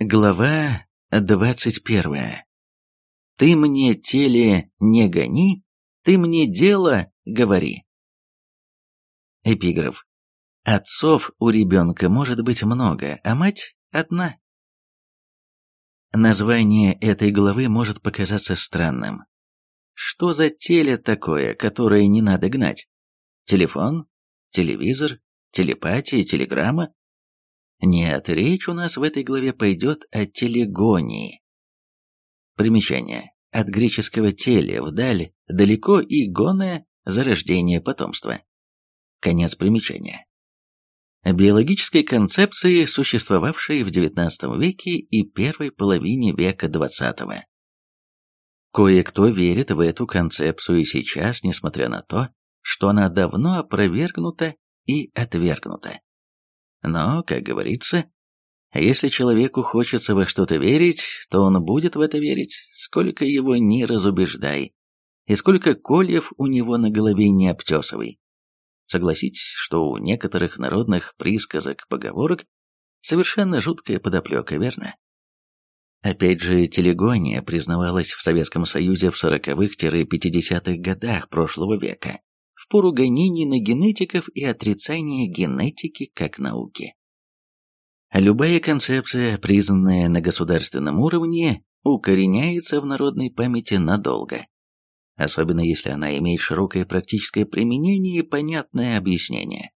Глава двадцать первая. Ты мне теле не гони, ты мне дело говори. Эпиграф. Отцов у ребенка может быть много, а мать одна. Название этой главы может показаться странным. Что за теле такое, которое не надо гнать? Телефон? Телевизор? Телепатия? Телеграмма? Нет, речь у нас в этой главе пойдет о телегонии. Примечание. От греческого «теле» вдаль, далеко и «гоная» – зарождение потомства. Конец примечания. Биологической концепции, существовавшей в XIX веке и первой половине века XX. Кое-кто верит в эту концепцию и сейчас, несмотря на то, что она давно опровергнута и отвергнута. Но, как говорится, если человеку хочется во что-то верить, то он будет в это верить, сколько его не разубеждай, и сколько кольев у него на голове не обтесывай. Согласитесь, что у некоторых народных присказок, поговорок совершенно жуткая подоплека, верно? Опять же, телегония признавалась в Советском Союзе в 40-х-50-х годах прошлого века в пору гонений на генетиков и отрицания генетики как науки. Любая концепция, признанная на государственном уровне, укореняется в народной памяти надолго, особенно если она имеет широкое практическое применение и понятное объяснение.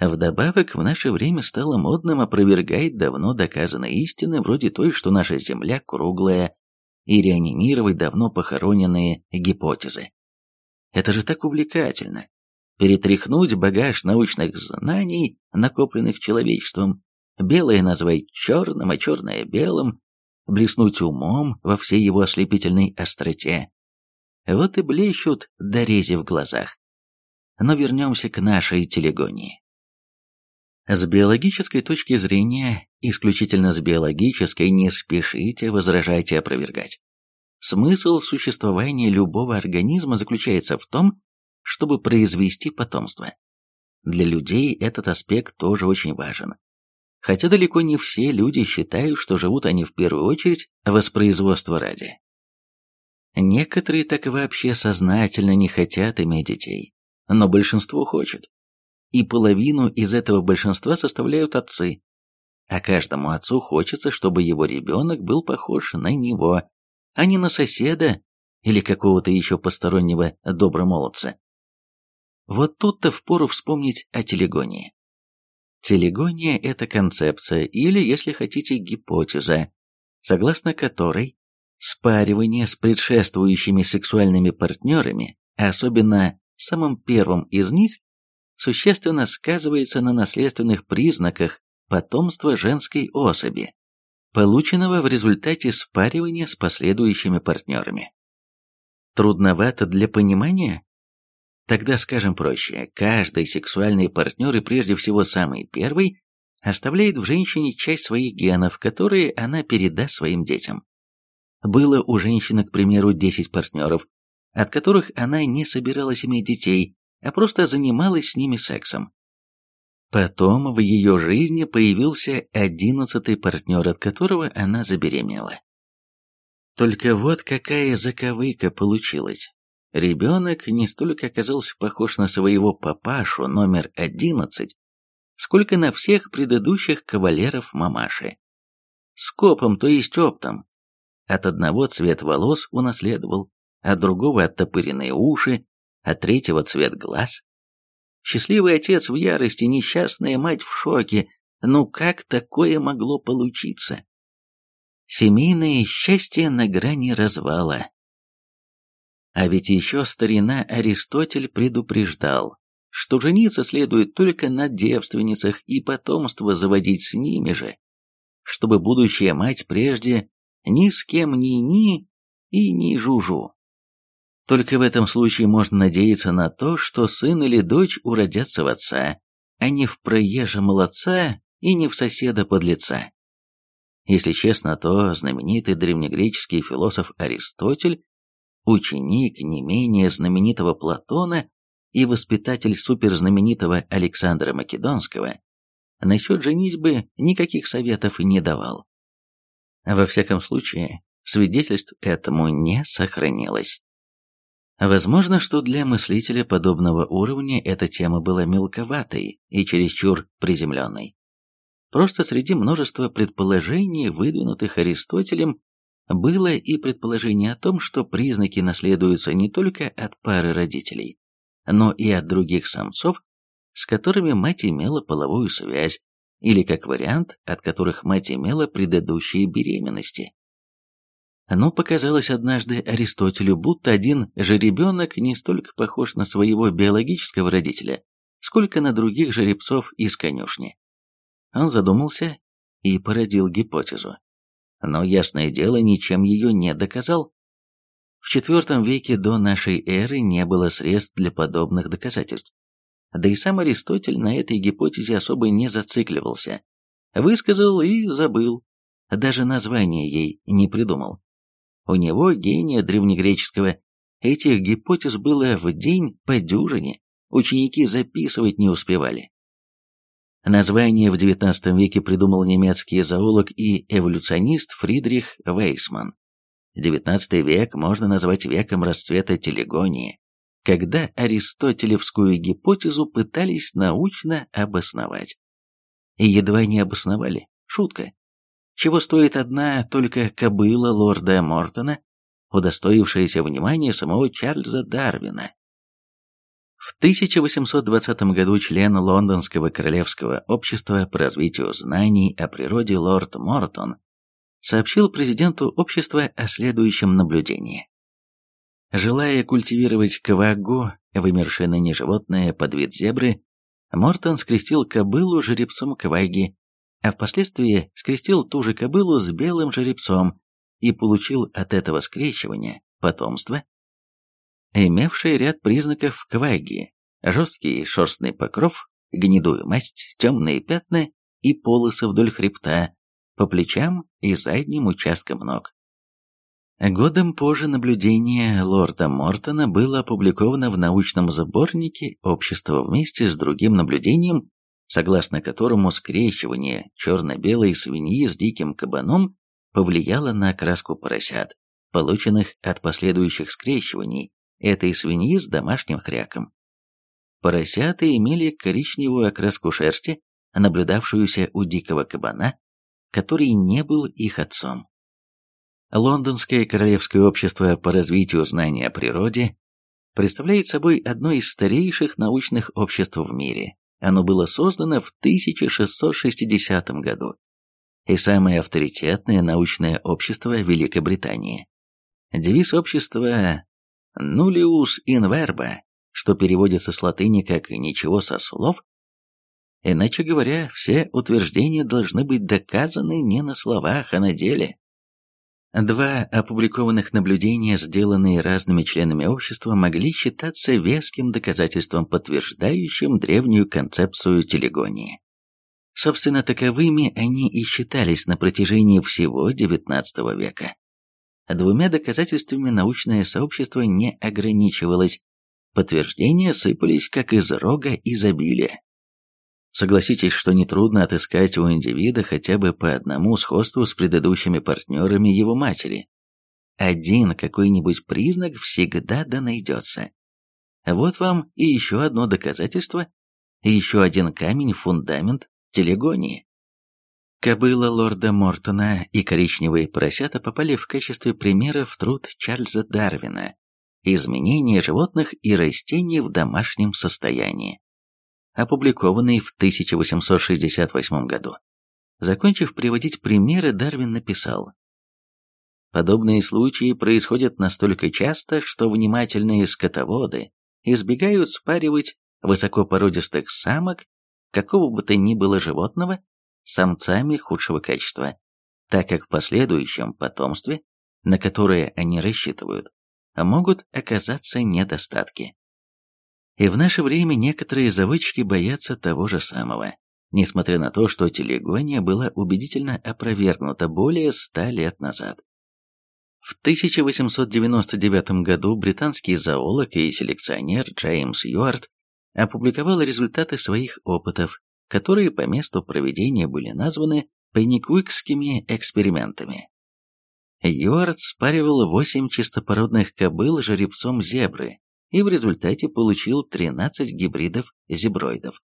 Вдобавок, в наше время стало модным опровергать давно доказанные истины, вроде той, что наша Земля круглая, и реанимировать давно похороненные гипотезы. Это же так увлекательно. Перетряхнуть багаж научных знаний, накопленных человечеством, белое назвать черным, а черное белым, блеснуть умом во всей его ослепительной остроте. Вот и блещут дорези в глазах. Но вернемся к нашей телегонии. С биологической точки зрения, исключительно с биологической, не спешите возражать и опровергать. Смысл существования любого организма заключается в том, чтобы произвести потомство. Для людей этот аспект тоже очень важен. Хотя далеко не все люди считают, что живут они в первую очередь воспроизводство ради. Некоторые так и вообще сознательно не хотят иметь детей, но большинство хочет. И половину из этого большинства составляют отцы. А каждому отцу хочется, чтобы его ребенок был похож на него, а не на соседа или какого-то еще постороннего добромолодца. Вот тут-то впору вспомнить о телегонии. Телегония – это концепция, или, если хотите, гипотеза, согласно которой спаривание с предшествующими сексуальными партнерами, а особенно самым первым из них, существенно сказывается на наследственных признаках потомства женской особи полученного в результате спаривания с последующими партнерами. Трудновато для понимания? Тогда скажем проще, каждый сексуальный партнер и прежде всего самый первый оставляет в женщине часть своих генов, которые она передаст своим детям. Было у женщины, к примеру, 10 партнеров, от которых она не собиралась иметь детей, а просто занималась с ними сексом. Потом в ее жизни появился одиннадцатый партнер, от которого она забеременела. Только вот какая заковыка получилась. Ребенок не столько оказался похож на своего папашу номер одиннадцать, сколько на всех предыдущих кавалеров мамаши. Скопом, то есть оптом. От одного цвет волос унаследовал, от другого оттопыренные уши, от третьего цвет глаз. Счастливый отец в ярости, несчастная мать в шоке. Ну как такое могло получиться? Семейное счастье на грани развала. А ведь еще старина Аристотель предупреждал, что жениться следует только на девственницах и потомство заводить с ними же, чтобы будущая мать прежде ни с кем ни ни и ни жужу. Только в этом случае можно надеяться на то, что сын или дочь уродятся в отца, а не в проезжа молодца и не в соседа подлеца. Если честно, то знаменитый древнегреческий философ Аристотель, ученик не менее знаменитого Платона и воспитатель суперзнаменитого Александра Македонского, насчет женитьбы никаких советов не давал. Во всяком случае, свидетельств этому не сохранилось. Возможно, что для мыслителя подобного уровня эта тема была мелковатой и чересчур приземленной. Просто среди множества предположений, выдвинутых Аристотелем, было и предположение о том, что признаки наследуются не только от пары родителей, но и от других самцов, с которыми мать имела половую связь, или как вариант, от которых мать имела предыдущие беременности. Но показалось однажды Аристотелю, будто один жеребенок не столько похож на своего биологического родителя, сколько на других жеребцов из конюшни. Он задумался и породил гипотезу. Но, ясное дело, ничем ее не доказал. В IV веке до нашей эры не было средств для подобных доказательств. Да и сам Аристотель на этой гипотезе особо не зацикливался. Высказал и забыл. Даже название ей не придумал. У него, гения древнегреческого, этих гипотез было в день по дюжине, ученики записывать не успевали. Название в XIX веке придумал немецкий зоолог и эволюционист Фридрих Вейсман. XIX век можно назвать веком расцвета телегонии, когда аристотелевскую гипотезу пытались научно обосновать. И едва не обосновали. Шутка чего стоит одна только кобыла лорда Мортона, удостоившаяся внимания самого Чарльза Дарвина. В 1820 году член Лондонского королевского общества по развитию знаний о природе лорд Мортон сообщил президенту общества о следующем наблюдении. Желая культивировать кваггу, вымершее ныне животное под вид зебры, Мортон скрестил кобылу жеребцом кваги а впоследствии скрестил ту же кобылу с белым жеребцом и получил от этого скрещивания потомство, имевшее ряд признаков кваги, жесткий шерстный покров, гнедую масть, темные пятна и полосы вдоль хребта, по плечам и задним участкам ног. Годом позже наблюдение лорда Мортона было опубликовано в научном сборнике «Общество вместе с другим наблюдением согласно которому скрещивание черно-белой свиньи с диким кабаном повлияло на окраску поросят, полученных от последующих скрещиваний этой свиньи с домашним хряком. Поросята имели коричневую окраску шерсти, наблюдавшуюся у дикого кабана, который не был их отцом. Лондонское Королевское общество по развитию знаний о природе представляет собой одно из старейших научных обществ в мире, оно было создано в 1660 году и самое авторитетное научное общество Великобритании. Девиз общества «Nullius in verba», что переводится с латыни как «ничего со слов», Иначе говоря, все утверждения должны быть доказаны не на словах, а на деле. Два опубликованных наблюдения, сделанные разными членами общества, могли считаться веским доказательством, подтверждающим древнюю концепцию телегонии. Собственно, таковыми они и считались на протяжении всего XIX века. Двумя доказательствами научное сообщество не ограничивалось, подтверждения сыпались как из рога изобилия. Согласитесь, что нетрудно отыскать у индивида хотя бы по одному сходству с предыдущими партнерами его матери. Один какой-нибудь признак всегда да найдется. Вот вам и еще одно доказательство, и еще один камень фундамент телегонии. Кобыла лорда Мортона и коричневые поросята попали в качестве примера в труд Чарльза Дарвина «Изменение животных и растений в домашнем состоянии» опубликованный в 1868 году. Закончив приводить примеры, Дарвин написал, Подобные случаи происходят настолько часто, что внимательные скотоводы избегают спаривать высокопородистых самок какого бы то ни было животного самцами худшего качества, так как в последующем потомстве, на которое они рассчитывают, могут оказаться недостатки. И в наше время некоторые заводчики боятся того же самого, несмотря на то, что телегония была убедительно опровергнута более ста лет назад. В 1899 году британский зоолог и селекционер Джеймс Юарт опубликовал результаты своих опытов, которые по месту проведения были названы пенниквикскими экспериментами. Юарт спаривал восемь чистопородных кобыл жеребцом зебры и в результате получил 13 гибридов зеброидов.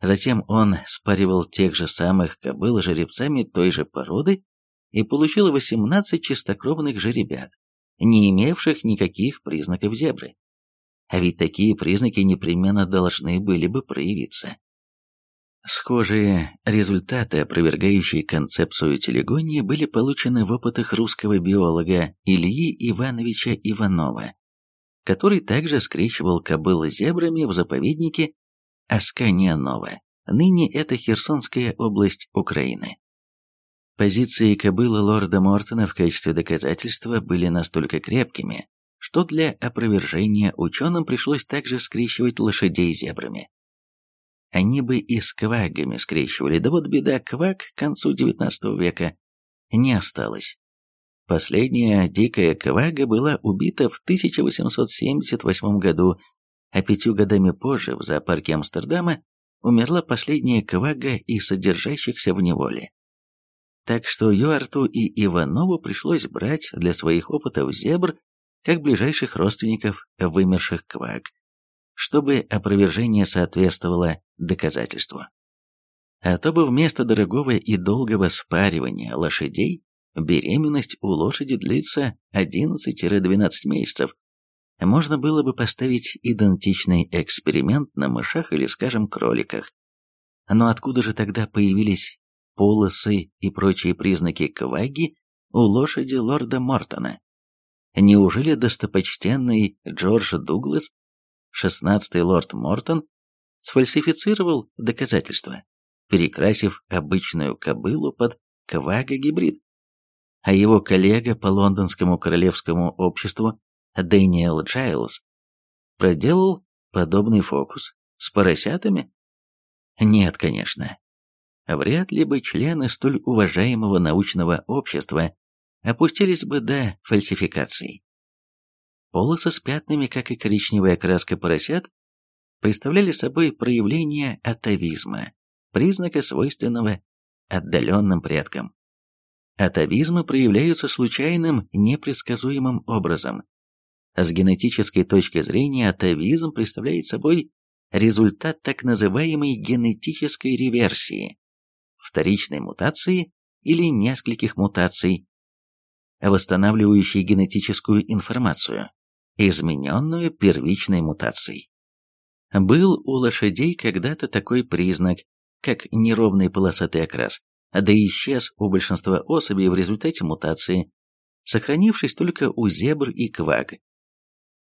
Затем он спаривал тех же самых кобыл жеребцами той же породы и получил 18 чистокровных жеребят, не имевших никаких признаков зебры. А ведь такие признаки непременно должны были бы проявиться. Схожие результаты, опровергающие концепцию телегонии, были получены в опытах русского биолога Ильи Ивановича Иванова, который также скрещивал кобыл зебрами в заповеднике Аскания-Нова. Ныне это Херсонская область Украины. Позиции кобылы лорда Мортона в качестве доказательства были настолько крепкими, что для опровержения ученым пришлось также скрещивать лошадей зебрами. Они бы и с квагами скрещивали, да вот беда, кваг к концу XIX века не осталось. Последняя дикая квага была убита в 1878 году, а пятью годами позже в зоопарке Амстердама умерла последняя квага из содержащихся в неволе. Так что Юарту и Иванову пришлось брать для своих опытов зебр как ближайших родственников вымерших кваг, чтобы опровержение соответствовало доказательству. А то бы вместо дорогого и долгого спаривания лошадей беременность у лошади длится 11-12 месяцев. Можно было бы поставить идентичный эксперимент на мышах или, скажем, кроликах. Но откуда же тогда появились полосы и прочие признаки кваги у лошади лорда Мортона? Неужели достопочтенный Джордж Дуглас шестнадцатый лорд Мортон сфальсифицировал доказательства, перекрасив обычную кобылу под квага-гибрид. А его коллега по лондонскому королевскому обществу Дэниел Джайлз проделал подобный фокус с поросятами? Нет, конечно. Вряд ли бы члены столь уважаемого научного общества опустились бы до фальсификаций. Полосы с пятнами, как и коричневая краска поросят, представляли собой проявление атовизма, признака свойственного отдаленным предкам. Атовизмы проявляются случайным, непредсказуемым образом. С генетической точки зрения атовизм представляет собой результат так называемой генетической реверсии, вторичной мутации или нескольких мутаций, восстанавливающей генетическую информацию измененную первичной мутацией. Был у лошадей когда-то такой признак, как неровный полосатый окрас, да исчез у большинства особей в результате мутации, сохранившись только у зебр и кваг.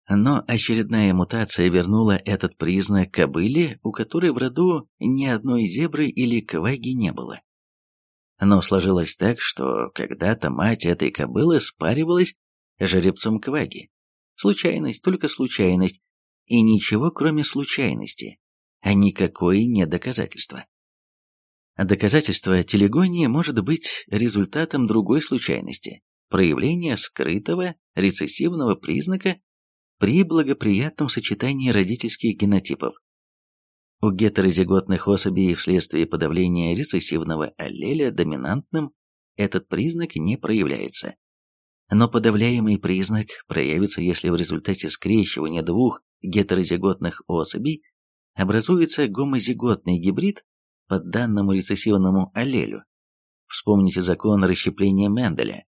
Но очередная мутация вернула этот признак кобыле, у которой в роду ни одной зебры или кваги не было. Но сложилось так, что когда-то мать этой кобылы спаривалась жеребцом кваги, Случайность, только случайность, и ничего кроме случайности, а никакое не доказательство. Доказательство телегонии может быть результатом другой случайности, проявления скрытого рецессивного признака при благоприятном сочетании родительских генотипов. У гетерозиготных особей вследствие подавления рецессивного аллеля доминантным этот признак не проявляется. Но подавляемый признак проявится, если в результате скрещивания двух гетерозиготных особей образуется гомозиготный гибрид по данному рецессивному аллелю. Вспомните закон расщепления Менделя.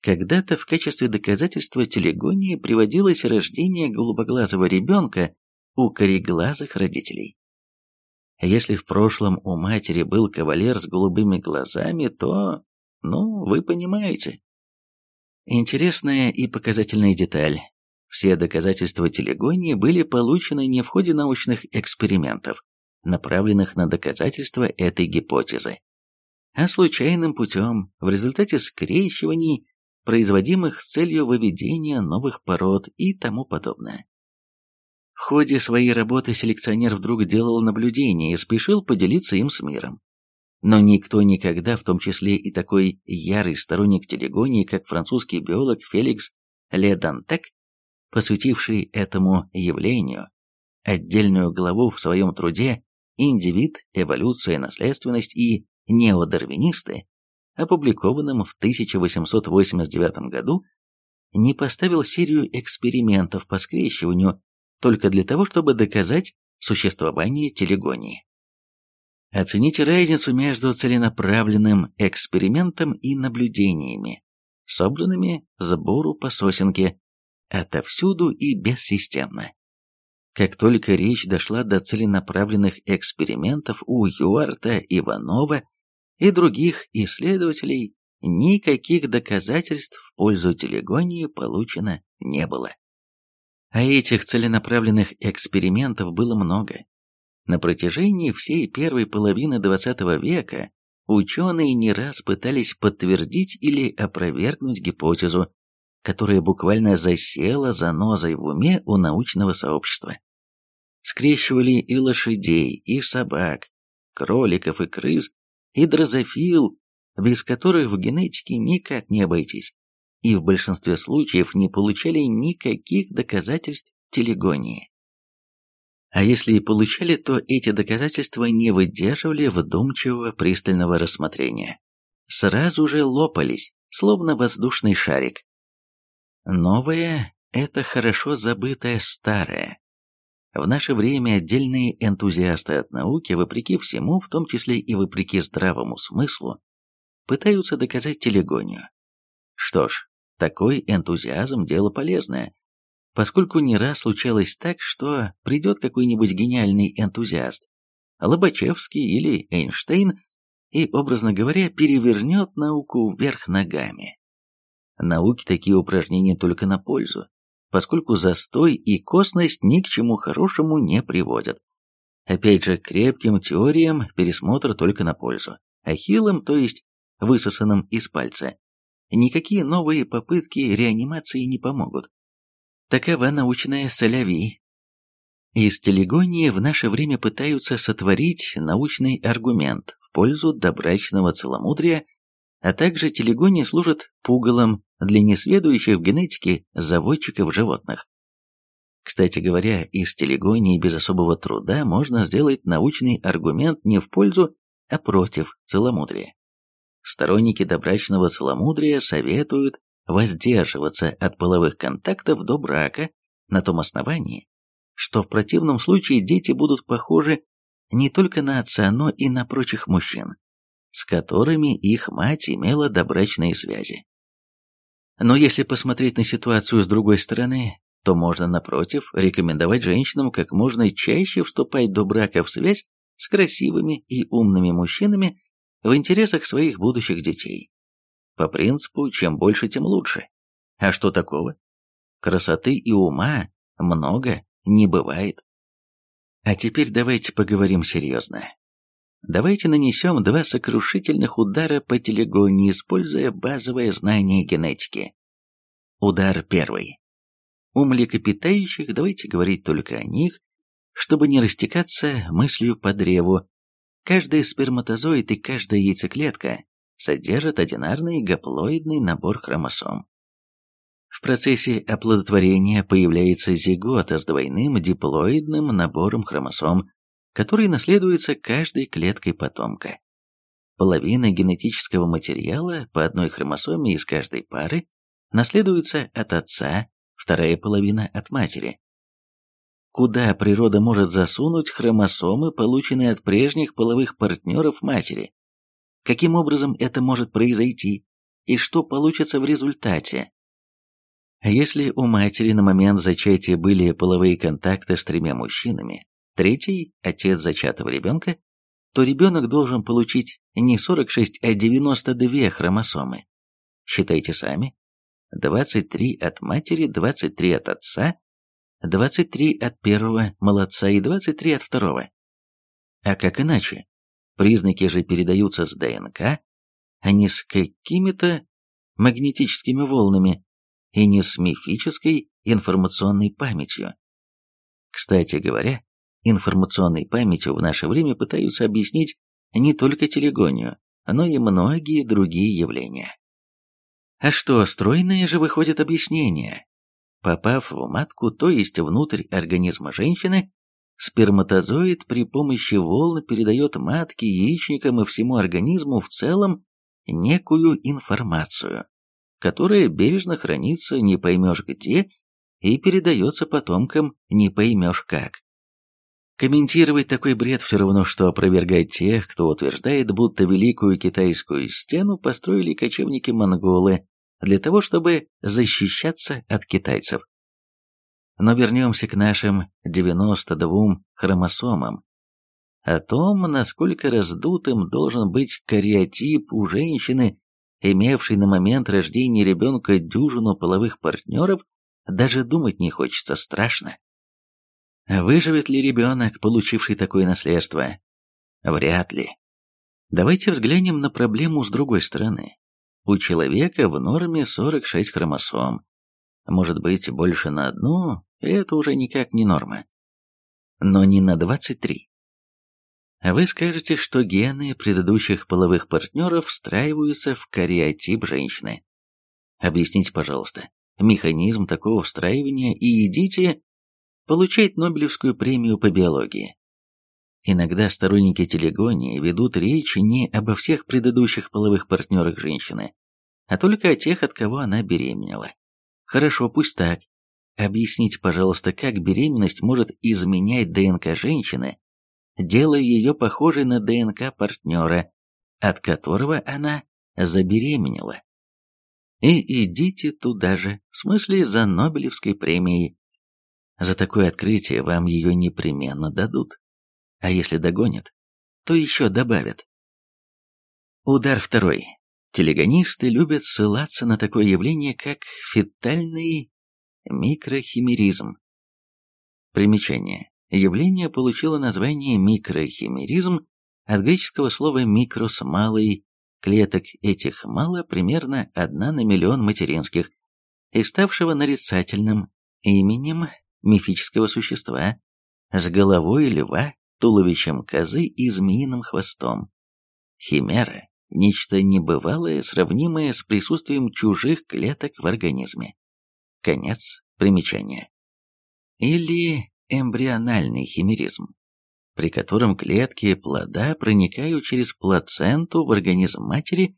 Когда-то в качестве доказательства телегонии приводилось рождение голубоглазого ребенка у кореглазых родителей. Если в прошлом у матери был кавалер с голубыми глазами, то, ну, вы понимаете, Интересная и показательная деталь. Все доказательства телегонии были получены не в ходе научных экспериментов, направленных на доказательство этой гипотезы, а случайным путем, в результате скрещиваний, производимых с целью выведения новых пород и тому подобное. В ходе своей работы селекционер вдруг делал наблюдение и спешил поделиться им с миром. Но никто никогда, в том числе и такой ярый сторонник телегонии, как французский биолог Феликс Ледантек, посвятивший этому явлению отдельную главу в своем труде «Индивид, эволюция, наследственность и неодарвинисты», опубликованном в 1889 году, не поставил серию экспериментов по скрещиванию только для того, чтобы доказать существование телегонии. Оцените разницу между целенаправленным экспериментом и наблюдениями, собранными сбору по сосенке, отовсюду и бессистемно. Как только речь дошла до целенаправленных экспериментов у Юарта, Иванова и других исследователей, никаких доказательств в пользу телегонии получено не было. А этих целенаправленных экспериментов было много. На протяжении всей первой половины XX века ученые не раз пытались подтвердить или опровергнуть гипотезу, которая буквально засела занозой в уме у научного сообщества. Скрещивали и лошадей, и собак, кроликов и крыс, и дрозофил, без которых в генетике никак не обойтись и в большинстве случаев не получали никаких доказательств телегонии. А если и получали, то эти доказательства не выдерживали вдумчивого пристального рассмотрения. Сразу же лопались, словно воздушный шарик. Новое – это хорошо забытое старое. В наше время отдельные энтузиасты от науки, вопреки всему, в том числе и вопреки здравому смыслу, пытаются доказать телегонию. Что ж, такой энтузиазм – дело полезное, поскольку не раз случалось так, что придет какой-нибудь гениальный энтузиаст, Лобачевский или Эйнштейн, и, образно говоря, перевернет науку вверх ногами. Науке такие упражнения только на пользу, поскольку застой и косность ни к чему хорошему не приводят. Опять же, крепким теориям пересмотр только на пользу, а хилым, то есть высосанным из пальца, никакие новые попытки реанимации не помогут. Такова научная соляви. Из телегонии в наше время пытаются сотворить научный аргумент в пользу добрачного целомудрия, а также телегония служит пугалом для несведущих в генетике заводчиков животных. Кстати говоря, из телегонии без особого труда можно сделать научный аргумент не в пользу, а против целомудрия. Сторонники добрачного целомудрия советуют воздерживаться от половых контактов до брака на том основании, что в противном случае дети будут похожи не только на отца, но и на прочих мужчин, с которыми их мать имела добрачные связи. Но если посмотреть на ситуацию с другой стороны, то можно, напротив, рекомендовать женщинам как можно чаще вступать до брака в связь с красивыми и умными мужчинами в интересах своих будущих детей. По принципу, чем больше, тем лучше. А что такого? Красоты и ума много не бывает. А теперь давайте поговорим серьезно. Давайте нанесем два сокрушительных удара по телегонии, используя базовое знание генетики. Удар первый. У млекопитающих давайте говорить только о них, чтобы не растекаться мыслью по древу, Каждый сперматозоид и каждая яйцеклетка содержат одинарный гаплоидный набор хромосом. В процессе оплодотворения появляется зигота с двойным диплоидным набором хромосом, который наследуется каждой клеткой потомка. Половина генетического материала по одной хромосоме из каждой пары наследуется от отца, вторая половина от матери куда природа может засунуть хромосомы, полученные от прежних половых партнеров матери. Каким образом это может произойти и что получится в результате? Если у матери на момент зачатия были половые контакты с тремя мужчинами, третий – отец зачатого ребенка, то ребенок должен получить не 46, а 92 хромосомы. Считайте сами. 23 от матери, 23 от отца, 23 от первого молодца и 23 от второго. А как иначе? Признаки же передаются с ДНК, а не с какими-то магнетическими волнами и не с мифической информационной памятью. Кстати говоря, информационной памятью в наше время пытаются объяснить не только телегонию, но и многие другие явления. А что, стройные же выходят объяснения, Попав в матку, то есть внутрь организма женщины, сперматозоид при помощи волн передает матке, яичникам и всему организму в целом некую информацию, которая бережно хранится не поймешь где и передается потомкам не поймешь как. Комментировать такой бред все равно, что опровергать тех, кто утверждает, будто Великую Китайскую стену построили кочевники-монголы для того, чтобы защищаться от китайцев. Но вернемся к нашим 92 хромосомам. О том, насколько раздутым должен быть кариотип у женщины, имевшей на момент рождения ребенка дюжину половых партнеров, даже думать не хочется страшно. Выживет ли ребенок, получивший такое наследство? Вряд ли. Давайте взглянем на проблему с другой стороны. У человека в норме 46 хромосом. Может быть, больше на одну, это уже никак не норма. Но не на 23. Вы скажете, что гены предыдущих половых партнеров встраиваются в кариотип женщины. Объясните, пожалуйста, механизм такого встраивания и идите получать Нобелевскую премию по биологии. Иногда сторонники телегонии ведут речь не обо всех предыдущих половых партнерах женщины, а только о тех, от кого она беременела. Хорошо, пусть так. Объясните, пожалуйста, как беременность может изменять ДНК женщины, делая ее похожей на ДНК партнера, от которого она забеременела. И идите туда же, в смысле за Нобелевской премией. За такое открытие вам ее непременно дадут. А если догонят, то еще добавят. Удар второй. Телегонисты любят ссылаться на такое явление, как фетальный микрохимеризм. Примечание. Явление получило название микрохимеризм от греческого слова «микрос» – «малый», клеток этих мало, примерно одна на миллион материнских, и ставшего нарицательным именем мифического существа с головой льва, туловищем козы и змеиным хвостом. Химера – нечто небывалое, сравнимое с присутствием чужих клеток в организме. Конец примечания. Или эмбриональный химеризм, при котором клетки плода проникают через плаценту в организм матери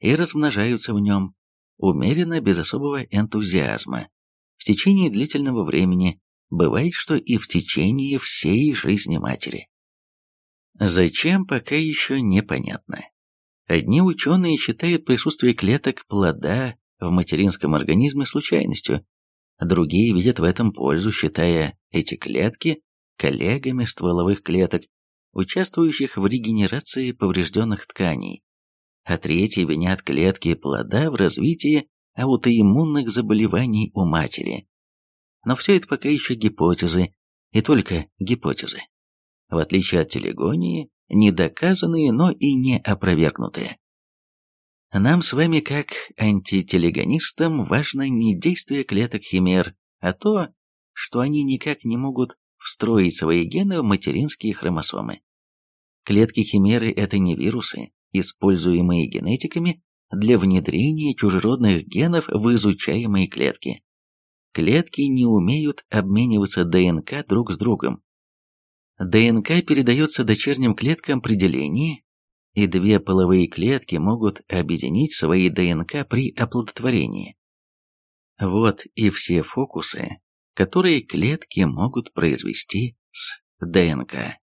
и размножаются в нем, умеренно, без особого энтузиазма, в течение длительного времени, бывает, что и в течение всей жизни матери. Зачем, пока еще непонятно. Одни ученые считают присутствие клеток плода в материнском организме случайностью, другие видят в этом пользу, считая эти клетки коллегами стволовых клеток, участвующих в регенерации поврежденных тканей, а третьи винят клетки плода в развитии аутоиммунных заболеваний у матери. Но все это пока еще гипотезы, и только гипотезы. В отличие от телегонии, не доказанные, но и не опровергнутые. Нам с вами, как антителегонистам, важно не действие клеток химер, а то, что они никак не могут встроить свои гены в материнские хромосомы. Клетки химеры – это не вирусы, используемые генетиками для внедрения чужеродных генов в изучаемые клетки. Клетки не умеют обмениваться ДНК друг с другом. ДНК передается дочерним клеткам при делении, и две половые клетки могут объединить свои ДНК при оплодотворении. Вот и все фокусы, которые клетки могут произвести с ДНК.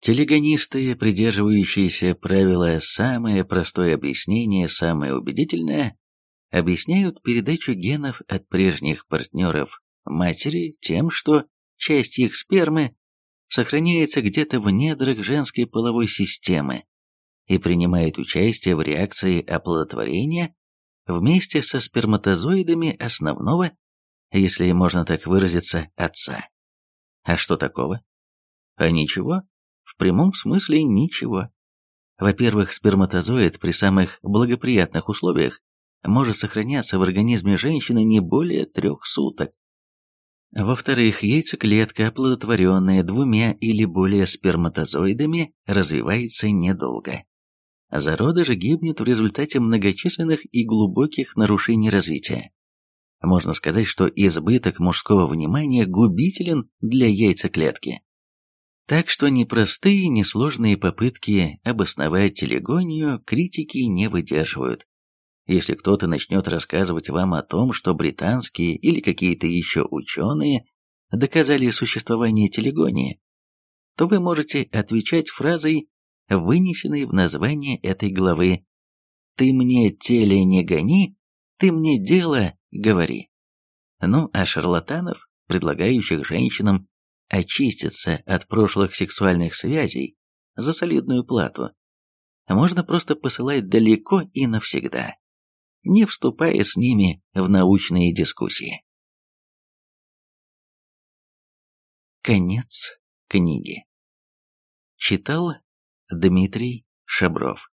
Телегонисты, придерживающиеся правила «самое простое объяснение, самое убедительное», объясняют передачу генов от прежних партнеров матери тем, что часть их спермы сохраняется где-то в недрах женской половой системы и принимает участие в реакции оплодотворения вместе со сперматозоидами основного если можно так выразиться, отца. А что такого? А ничего. Прямом смысле ничего. Во-первых, сперматозоид при самых благоприятных условиях может сохраняться в организме женщины не более трех суток. Во-вторых, яйцеклетка, оплодотворенная двумя или более сперматозоидами, развивается недолго. Зародыш гибнет в результате многочисленных и глубоких нарушений развития. Можно сказать, что избыток мужского внимания губителен для яйцеклетки. Так что непростые, несложные попытки обосновать телегонию критики не выдерживают. Если кто-то начнет рассказывать вам о том, что британские или какие-то еще ученые доказали существование телегонии, то вы можете отвечать фразой, вынесенной в название этой главы «Ты мне теле не гони, ты мне дело говори». Ну, а шарлатанов, предлагающих женщинам очиститься от прошлых сексуальных связей за солидную плату, можно просто посылать далеко и навсегда, не вступая с ними в научные дискуссии. Конец книги. Читал Дмитрий Шабров